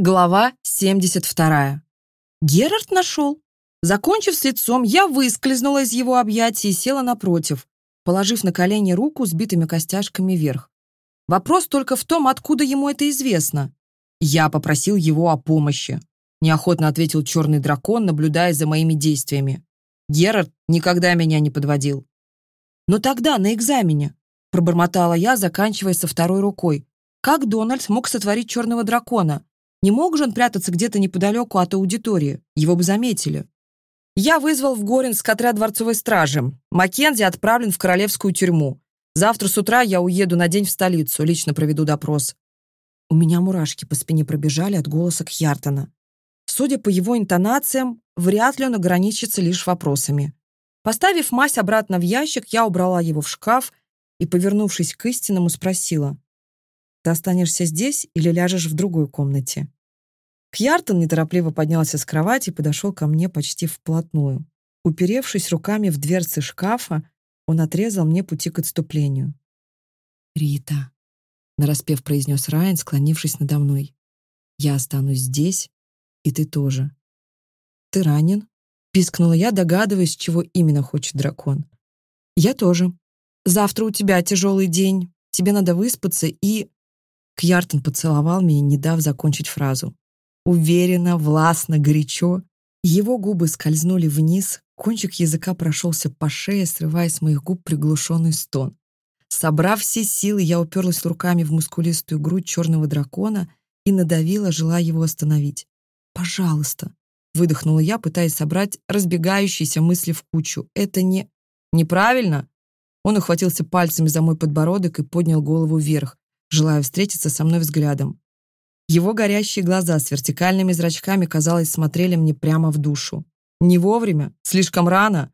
Глава 72. Герард нашел. Закончив с лицом, я выскользнула из его объятий и села напротив, положив на колени руку с битыми костяшками вверх. Вопрос только в том, откуда ему это известно. Я попросил его о помощи. Неохотно ответил черный дракон, наблюдая за моими действиями. Герард никогда меня не подводил. Но тогда, на экзамене, пробормотала я, заканчивая со второй рукой. Как Дональд мог сотворить черного дракона? Не мог же он прятаться где-то неподалеку от аудитории? Его бы заметили. Я вызвал в Горинск отряд дворцовой стражи. Маккензи отправлен в королевскую тюрьму. Завтра с утра я уеду на день в столицу, лично проведу допрос. У меня мурашки по спине пробежали от голоса Кьяртона. Судя по его интонациям, вряд ли он ограничится лишь вопросами. Поставив мазь обратно в ящик, я убрала его в шкаф Останешься здесь или ляжешь в другой комнате». Кьяртон неторопливо поднялся с кровати и подошел ко мне почти вплотную. Уперевшись руками в дверцы шкафа, он отрезал мне пути к отступлению. «Рита», — нараспев произнес Райан, склонившись надо мной, «я останусь здесь, и ты тоже». «Ты ранен?» — пискнула я, догадываясь, чего именно хочет дракон. «Я тоже. Завтра у тебя тяжелый день, тебе надо выспаться и...» Кьяртон поцеловал меня, не дав закончить фразу. Уверенно, властно, горячо. Его губы скользнули вниз, кончик языка прошелся по шее, срывая с моих губ приглушенный стон. Собрав все силы, я уперлась руками в мускулистую грудь черного дракона и надавила, желая его остановить. «Пожалуйста», — выдохнула я, пытаясь собрать разбегающиеся мысли в кучу. «Это не...» «Неправильно?» Он ухватился пальцами за мой подбородок и поднял голову вверх желая встретиться со мной взглядом. Его горящие глаза с вертикальными зрачками, казалось, смотрели мне прямо в душу. Не вовремя, слишком рано.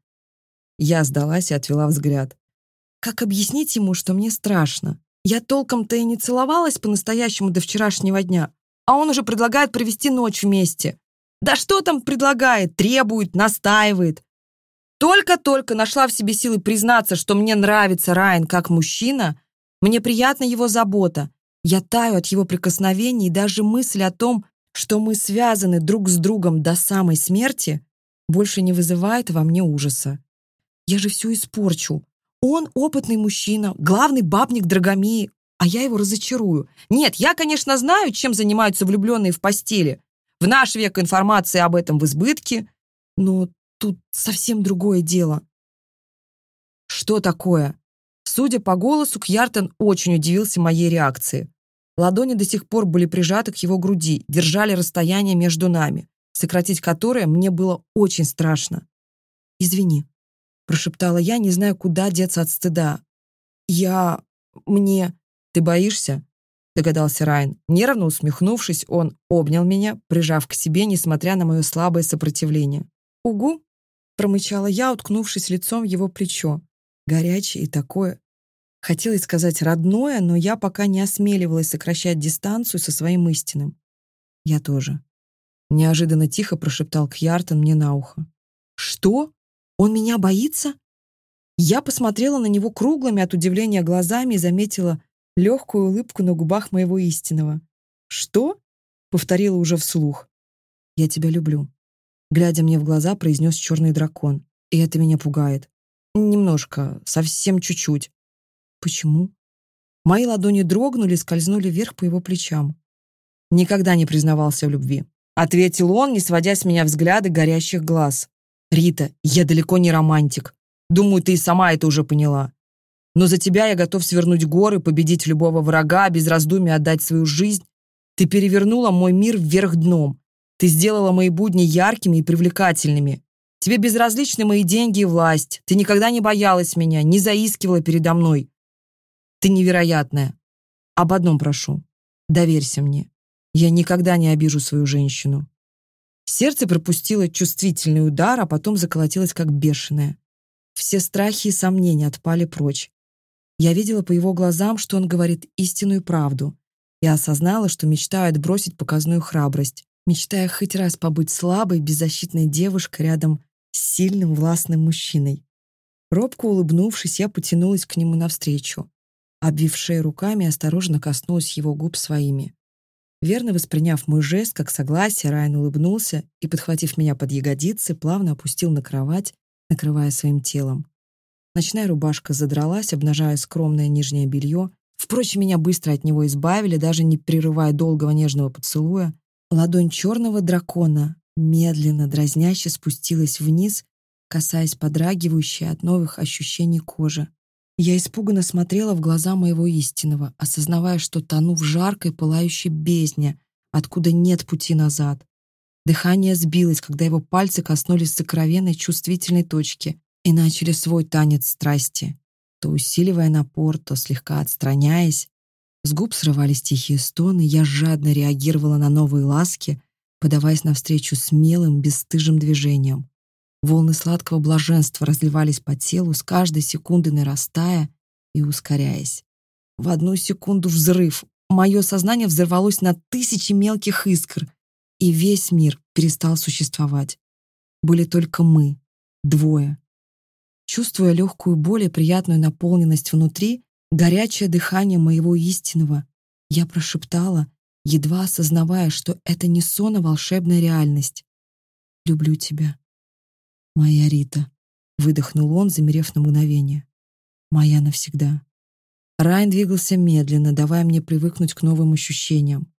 Я сдалась и отвела взгляд. Как объяснить ему, что мне страшно? Я толком-то и не целовалась по-настоящему до вчерашнего дня, а он уже предлагает провести ночь вместе. Да что там предлагает, требует, настаивает. Только-только нашла в себе силы признаться, что мне нравится Райан как мужчина, мне приятна его забота. Я таю от его прикосновений, и даже мысль о том, что мы связаны друг с другом до самой смерти, больше не вызывает во мне ужаса. Я же все испорчу. Он опытный мужчина, главный бабник Драгомии, а я его разочарую. Нет, я, конечно, знаю, чем занимаются влюбленные в постели. В наш век информации об этом в избытке, но тут совсем другое дело. Что такое? Судя по голосу, Кьяртен очень удивился моей реакции. Ладони до сих пор были прижаты к его груди, держали расстояние между нами, сократить которое мне было очень страшно. «Извини», — прошептала я, не зная, куда деться от стыда. «Я... мне...» «Ты боишься?» — догадался Райан. Нервно усмехнувшись, он обнял меня, прижав к себе, несмотря на мое слабое сопротивление. «Угу!» — промычала я, уткнувшись лицом в его плечо. Горячее и такое Хотелось сказать родное, но я пока не осмеливалась сокращать дистанцию со своим истинным. Я тоже. Неожиданно тихо прошептал Кьяртон мне на ухо. «Что? Он меня боится?» Я посмотрела на него круглыми от удивления глазами и заметила легкую улыбку на губах моего истинного. «Что?» — повторила уже вслух. «Я тебя люблю», — глядя мне в глаза, произнес черный дракон. «И это меня пугает. Немножко, совсем чуть-чуть. Почему? Мои ладони дрогнули, скользнули вверх по его плечам. Никогда не признавался в любви. Ответил он, не сводя с меня взгляды горящих глаз. «Рита, я далеко не романтик. Думаю, ты и сама это уже поняла. Но за тебя я готов свернуть горы, победить любого врага, без раздумий отдать свою жизнь. Ты перевернула мой мир вверх дном. Ты сделала мои будни яркими и привлекательными. Тебе безразличны мои деньги и власть. Ты никогда не боялась меня, не заискивала передо мной. Ты невероятная. Об одном прошу. Доверься мне. Я никогда не обижу свою женщину. Сердце пропустило чувствительный удар, а потом заколотилось как бешеное. Все страхи и сомнения отпали прочь. Я видела по его глазам, что он говорит истинную правду. Я осознала, что мечтаю отбросить показную храбрость, мечтая хоть раз побыть слабой, беззащитной девушкой рядом с сильным, властным мужчиной. Робко улыбнувшись, я потянулась к нему навстречу Обвив шею руками, осторожно коснулась его губ своими. Верно восприняв мой жест как согласие, Райан улыбнулся и, подхватив меня под ягодицы, плавно опустил на кровать, накрывая своим телом. Ночная рубашка задралась, обнажая скромное нижнее белье. Впрочем, меня быстро от него избавили, даже не прерывая долгого нежного поцелуя. Ладонь черного дракона медленно, дразняще спустилась вниз, касаясь подрагивающей от новых ощущений кожи. Я испуганно смотрела в глаза моего истинного, осознавая, что тону в жаркой, пылающей бездне, откуда нет пути назад. Дыхание сбилось, когда его пальцы коснулись сокровенной чувствительной точки и начали свой танец страсти, то усиливая напор, то слегка отстраняясь. С губ срывались тихие стоны, я жадно реагировала на новые ласки, подаваясь навстречу смелым, бесстыжим движениям. Волны сладкого блаженства разливались по телу, с каждой секунды нарастая и ускоряясь. В одну секунду взрыв. Мое сознание взорвалось на тысячи мелких искр, и весь мир перестал существовать. Были только мы, двое. Чувствуя легкую боль и приятную наполненность внутри, горячее дыхание моего истинного, я прошептала, едва осознавая, что это не сон, а волшебная реальность. «Люблю тебя». «Моя Рита», — выдохнул он, замерев на мгновение. «Моя навсегда». Райан двигался медленно, давая мне привыкнуть к новым ощущениям.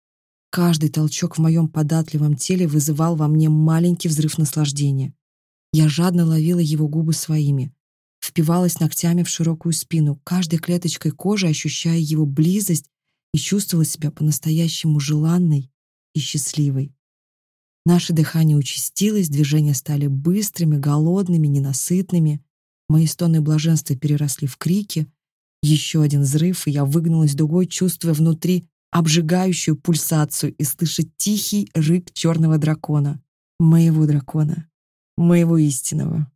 Каждый толчок в моем податливом теле вызывал во мне маленький взрыв наслаждения. Я жадно ловила его губы своими, впивалась ногтями в широкую спину, каждой клеточкой кожи ощущая его близость и чувствовала себя по-настоящему желанной и счастливой. Наше дыхание участилось, движения стали быстрыми, голодными, ненасытными. Мои стоны блаженства переросли в крики. Еще один взрыв, и я выгнулась дугой, чувствуя внутри обжигающую пульсацию и слыша тихий рык черного дракона. Моего дракона. Моего истинного.